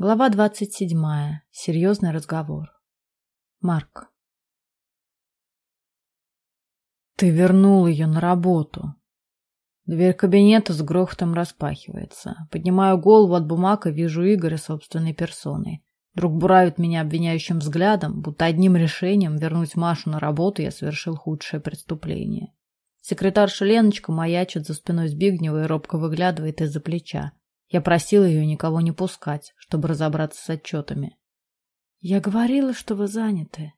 Глава двадцать седьмая. Серьезный разговор. Марк. Ты вернул ее на работу. Дверь кабинета с грохотом распахивается. Поднимаю голову от бумаг и вижу Игоря собственной персоной. Друг буравит меня обвиняющим взглядом, будто одним решением вернуть Машу на работу я совершил худшее преступление. Секретарша Леночка маячит за спиной Збигнева и робко выглядывает из-за плеча. Я просил ее никого не пускать, чтобы разобраться с отчетами. «Я говорила, что вы заняты».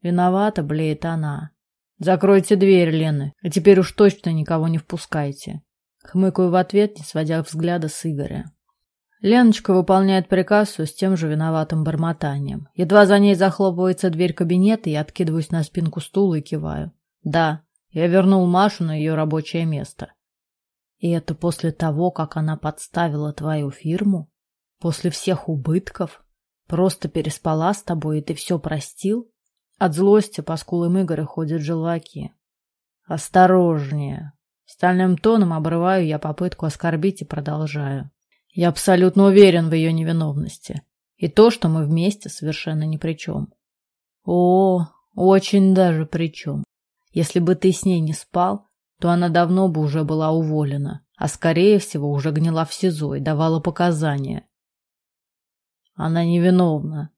Виновата, блеет она. «Закройте дверь, Лена, и теперь уж точно никого не впускайте». Хмыкаю в ответ, не сводя взгляда с Игоря. Леночка выполняет приказ с тем же виноватым бормотанием. Едва за ней захлопывается дверь кабинета, я откидываюсь на спинку стула и киваю. «Да, я вернул Машу на ее рабочее место». «И это после того, как она подставила твою фирму? После всех убытков? Просто переспала с тобой, и ты все простил?» От злости по скулам Игоря ходят желваки. «Осторожнее!» Стальным тоном обрываю я попытку оскорбить и продолжаю. Я абсолютно уверен в ее невиновности. И то, что мы вместе, совершенно ни при чем. О, очень даже при чем. Если бы ты с ней не спал, то она давно бы уже была уволена, а скорее всего уже гнила в СИЗО и давала показания. Она невиновна.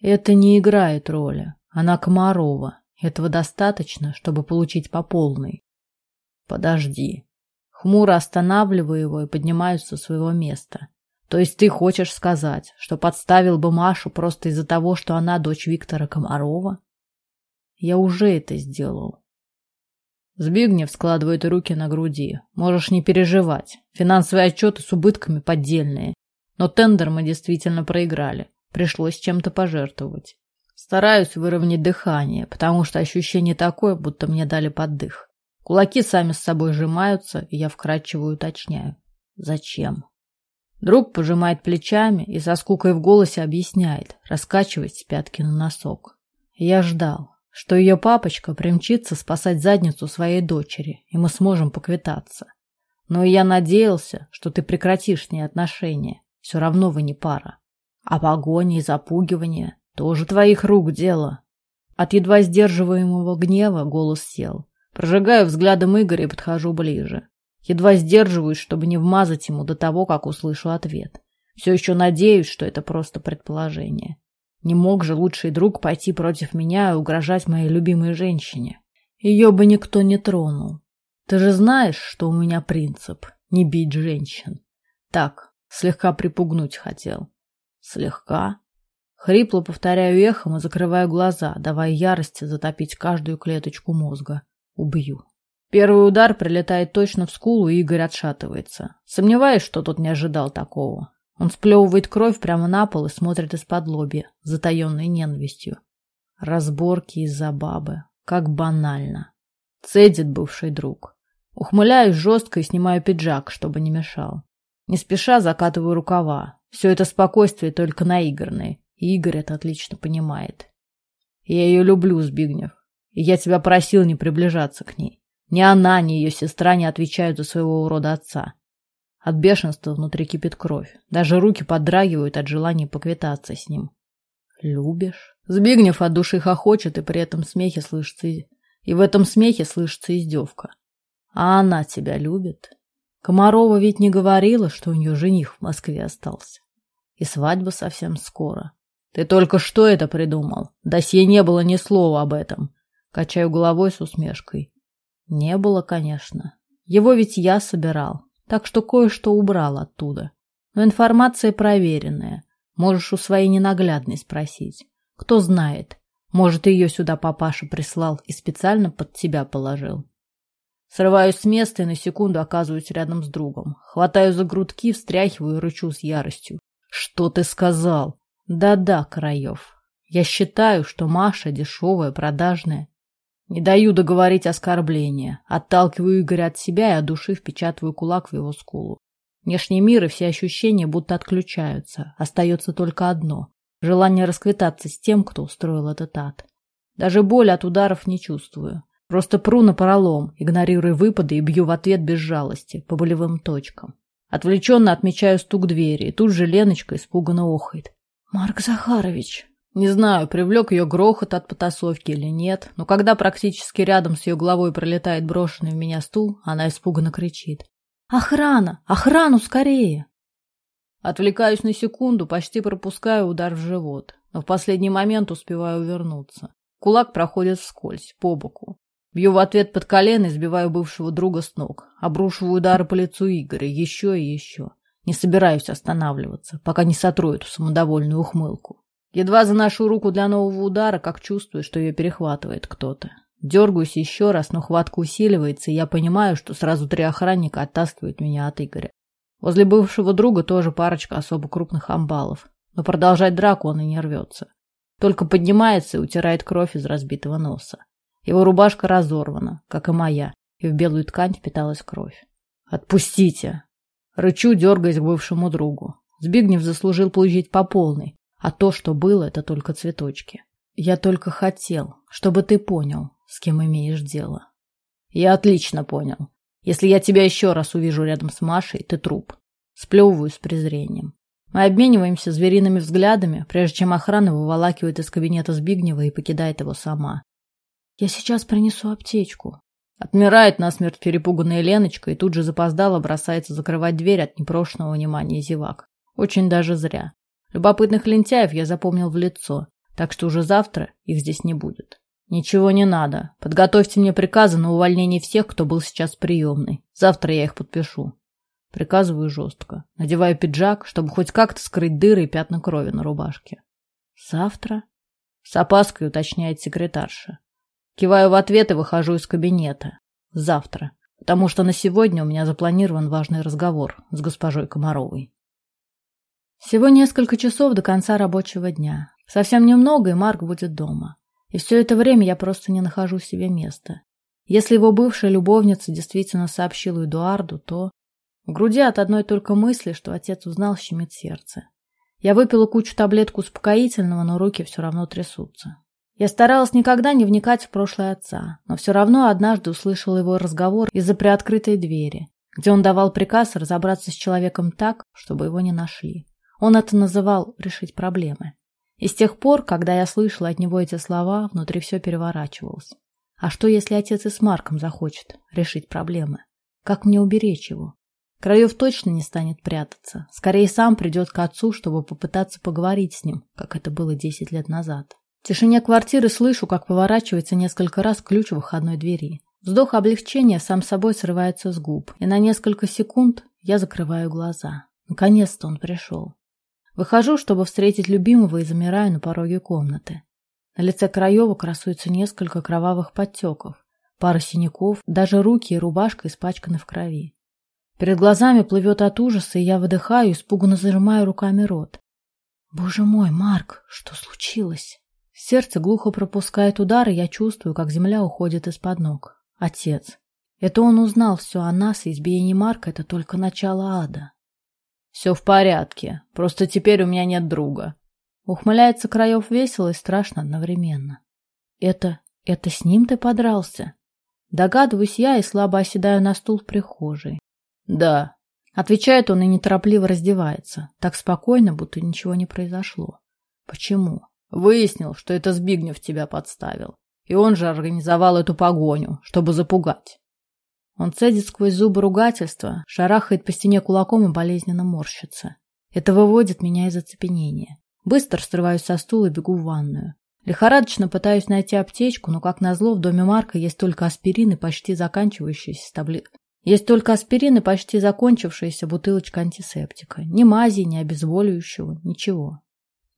Это не играет роли. Она Комарова. Этого достаточно, чтобы получить по полной. Подожди. Хмуро останавливаю его и поднимаюсь со своего места. То есть ты хочешь сказать, что подставил бы Машу просто из-за того, что она дочь Виктора Комарова? Я уже это сделал. Збигнев складывает руки на груди. Можешь не переживать. Финансовые отчеты с убытками поддельные. Но тендер мы действительно проиграли. Пришлось чем-то пожертвовать. Стараюсь выровнять дыхание, потому что ощущение такое, будто мне дали поддых. Кулаки сами с собой сжимаются, и я вкрадчиво уточняю. Зачем? Друг пожимает плечами и со скукой в голосе объясняет, раскачиваясь с пятки на носок. Я ждал, что ее папочка примчится спасать задницу своей дочери, и мы сможем поквитаться. Но я надеялся, что ты прекратишь с ней отношения. Все равно вы не пара. А погони и запугивание тоже твоих рук дело. От едва сдерживаемого гнева голос сел. Прожигаю взглядом Игоря и подхожу ближе. Едва сдерживаюсь, чтобы не вмазать ему до того, как услышу ответ. Все еще надеюсь, что это просто предположение. Не мог же лучший друг пойти против меня и угрожать моей любимой женщине. Ее бы никто не тронул. Ты же знаешь, что у меня принцип — не бить женщин. Так, Слегка припугнуть хотел. Слегка. Хрипло повторяю эхом и закрываю глаза, давая ярости затопить каждую клеточку мозга. Убью. Первый удар прилетает точно в скулу, и Игорь отшатывается. Сомневаюсь, что тот не ожидал такого. Он сплевывает кровь прямо на пол и смотрит из-под лобья, затаенной ненавистью. Разборки из-за бабы. Как банально. Цедит бывший друг. Ухмыляюсь жестко и снимаю пиджак, чтобы не мешал. Не спеша закатываю рукава. Все это спокойствие только наигранное, и Игорь это отлично понимает. Я ее люблю, Збигнев, и я тебя просил не приближаться к ней. Ни она, ни ее сестра не отвечают за своего урода отца. От бешенства внутри кипит кровь. Даже руки подрагивают от желания поквитаться с ним. Любишь? Збигнев от души хохочет, и при этом смехе слышится... И в этом смехе слышится издевка. А она тебя любит? Комарова ведь не говорила, что у нее жених в Москве остался. И свадьба совсем скоро. Ты только что это придумал? Досье не было ни слова об этом. Качаю головой с усмешкой. Не было, конечно. Его ведь я собирал, так что кое-что убрал оттуда. Но информация проверенная. Можешь у своей ненаглядной спросить. Кто знает, может, ее сюда папаша прислал и специально под тебя положил. Срываюсь с места и на секунду оказываюсь рядом с другом. Хватаю за грудки, встряхиваю и рычу с яростью. «Что ты сказал?» «Да-да, Краев. Я считаю, что Маша дешевая, продажная. Не даю договорить оскорбление. Отталкиваю Игоря от себя и от души впечатываю кулак в его скулу. Внешний мир и все ощущения будто отключаются. Остается только одно — желание расквитаться с тем, кто устроил этот ад. Даже боль от ударов не чувствую. Просто пру на поролом, игнорируя выпады и бью в ответ без жалости, по болевым точкам. Отвлеченно отмечаю стук двери, и тут же Леночка испуганно охает. «Марк Захарович!» Не знаю, привлек ее грохот от потасовки или нет, но когда практически рядом с ее головой пролетает брошенный в меня стул, она испуганно кричит. «Охрана! Охрану скорее!» Отвлекаюсь на секунду, почти пропускаю удар в живот, но в последний момент успеваю увернуться. Кулак проходит вскользь, по боку. Бью в ответ под колено и сбиваю бывшего друга с ног. Обрушиваю удары по лицу Игоря, еще и еще. Не собираюсь останавливаться, пока не сотру эту самодовольную ухмылку. Едва заношу руку для нового удара, как чувствую, что ее перехватывает кто-то. Дергаюсь еще раз, но хватка усиливается, и я понимаю, что сразу три охранника оттаскивают меня от Игоря. Возле бывшего друга тоже парочка особо крупных амбалов, но продолжать драку он и не рвется. Только поднимается и утирает кровь из разбитого носа. Его рубашка разорвана, как и моя, и в белую ткань впиталась кровь. «Отпустите!» Рычу, дергаясь к бывшему другу. Збигнев заслужил получить по полной, а то, что было, это только цветочки. Я только хотел, чтобы ты понял, с кем имеешь дело. Я отлично понял. Если я тебя еще раз увижу рядом с Машей, ты труп. Сплевываю с презрением. Мы обмениваемся звериными взглядами, прежде чем охрана выволакивает из кабинета Збигнева и покидает его сама. Я сейчас принесу аптечку. Отмирает насмерть перепуганная Леночка и тут же запоздала бросается закрывать дверь от непрошенного внимания зевак. Очень даже зря. Любопытных лентяев я запомнил в лицо, так что уже завтра их здесь не будет. Ничего не надо. Подготовьте мне приказы на увольнение всех, кто был сейчас приемный. Завтра я их подпишу. Приказываю жестко. Надеваю пиджак, чтобы хоть как-то скрыть дыры и пятна крови на рубашке. Завтра? С опаской уточняет секретарша. Киваю в ответ и выхожу из кабинета. Завтра. Потому что на сегодня у меня запланирован важный разговор с госпожой Комаровой. Всего несколько часов до конца рабочего дня. Совсем немного, и Марк будет дома. И все это время я просто не нахожу себе места. Если его бывшая любовница действительно сообщила Эдуарду, то... В груди от одной только мысли, что отец узнал, щемит сердце. Я выпила кучу таблетку успокоительного, но руки все равно трясутся. Я старалась никогда не вникать в прошлое отца, но все равно однажды услышала его разговор из-за приоткрытой двери, где он давал приказ разобраться с человеком так, чтобы его не нашли. Он это называл «решить проблемы». И с тех пор, когда я слышала от него эти слова, внутри все переворачивалось. А что, если отец и с Марком захочет решить проблемы? Как мне уберечь его? Краев точно не станет прятаться. Скорее сам придет к отцу, чтобы попытаться поговорить с ним, как это было десять лет назад. В тишине квартиры слышу, как поворачивается несколько раз ключ выходной двери. Вздох облегчения сам собой срывается с губ, и на несколько секунд я закрываю глаза. Наконец-то он пришел. Выхожу, чтобы встретить любимого, и замираю на пороге комнаты. На лице Краева красуется несколько кровавых подтеков, пара синяков, даже руки и рубашка испачканы в крови. Перед глазами плывет от ужаса, и я выдыхаю, испуганно зажимаю руками рот. Боже мой, Марк, что случилось? Сердце глухо пропускает удар, и я чувствую, как земля уходит из-под ног. Отец. Это он узнал все о нас, и избиение Марка — это только начало ада. Все в порядке, просто теперь у меня нет друга. Ухмыляется Краев весело и страшно одновременно. Это... это с ним ты подрался? Догадываюсь я и слабо оседаю на стул в прихожей. Да. Отвечает он и неторопливо раздевается. Так спокойно, будто ничего не произошло. Почему? Выяснил, что это Збигнев тебя подставил. И он же организовал эту погоню, чтобы запугать. Он цедит сквозь зубы ругательства, шарахает по стене кулаком и болезненно морщится. Это выводит меня из оцепенения. Быстро срываюсь со стула и бегу в ванную. Лихорадочно пытаюсь найти аптечку, но, как назло, в доме Марка есть только аспирин и почти заканчивающаяся табли... Есть только аспирин и почти закончившаяся бутылочка антисептика. Ни мази, ни обезболивающего, ничего.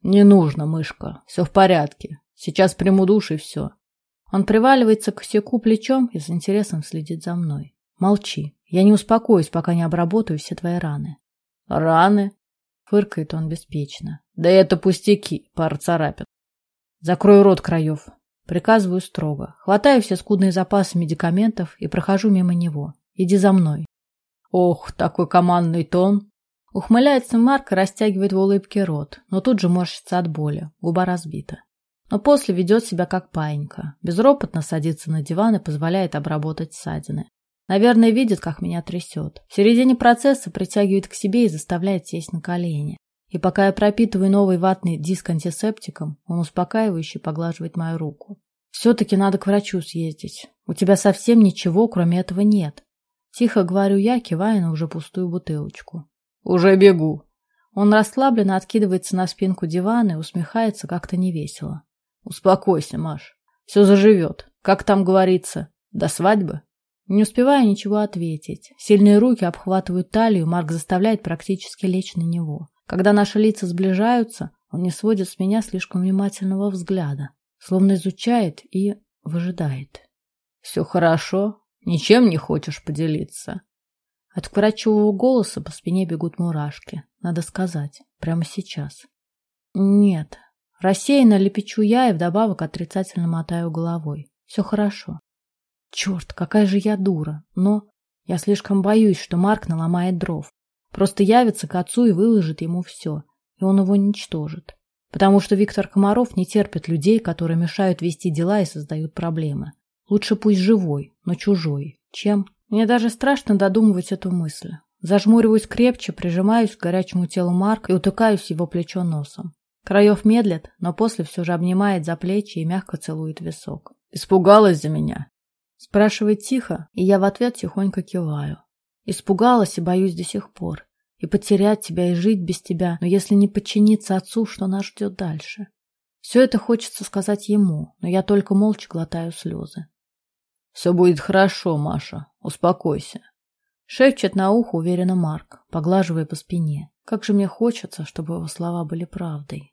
Не нужно, мышка. Все в порядке. Сейчас приму душ и все. Он приваливается к косяку плечом и с интересом следит за мной. Молчи. Я не успокоюсь, пока не обработаю все твои раны. Раны? Фыркает он беспечно. Да это пустяки, пара царапин. Закрой рот, Краев. Приказываю строго. Хватаю все скудные запасы медикаментов и прохожу мимо него. Иди за мной. Ох, такой командный тон. Ухмыляется Марк и растягивает в улыбке рот, но тут же морщится от боли, губа разбита. Но после ведет себя как паинька. Безропотно садится на диван и позволяет обработать ссадины. Наверное, видит, как меня трясет. В середине процесса притягивает к себе и заставляет сесть на колени. И пока я пропитываю новый ватный диск антисептиком, он успокаивающе поглаживает мою руку. Все-таки надо к врачу съездить. У тебя совсем ничего, кроме этого, нет. Тихо говорю я, кивая на уже пустую бутылочку. Уже бегу. Он расслабленно откидывается на спинку дивана и усмехается как-то невесело. Успокойся, Маш. Все заживет. Как там говорится, до свадьбы? Не успевая ничего ответить. Сильные руки обхватывают талию, Марк заставляет практически лечь на него. Когда наши лица сближаются, он не сводит с меня слишком внимательного взгляда, словно изучает и выжидает. «Все хорошо? Ничем не хочешь поделиться?» От вкрадчивого голоса по спине бегут мурашки. Надо сказать, прямо сейчас. «Нет». Рассеянно лепечу я и вдобавок отрицательно мотаю головой. «Все хорошо». Черт, какая же я дура. Но я слишком боюсь, что Марк наломает дров. Просто явится к отцу и выложит ему все, и он его уничтожит. Потому что Виктор Комаров не терпит людей, которые мешают вести дела и создают проблемы. Лучше пусть живой, но чужой. Чем? Мне даже страшно додумывать эту мысль. Зажмуриваюсь крепче, прижимаюсь к горячему телу Марка и утыкаюсь его плечо носом. Краев медлит, но после все же обнимает за плечи и мягко целует висок. «Испугалась за меня?» Спрашивает тихо, и я в ответ тихонько киваю. Испугалась и боюсь до сих пор. И потерять тебя, и жить без тебя. Но если не подчиниться отцу, что нас ждет дальше? Все это хочется сказать ему, но я только молча глотаю слезы. Все будет хорошо, Маша. Успокойся. Шепчет на ухо уверенно Марк, поглаживая по спине. Как же мне хочется, чтобы его слова были правдой.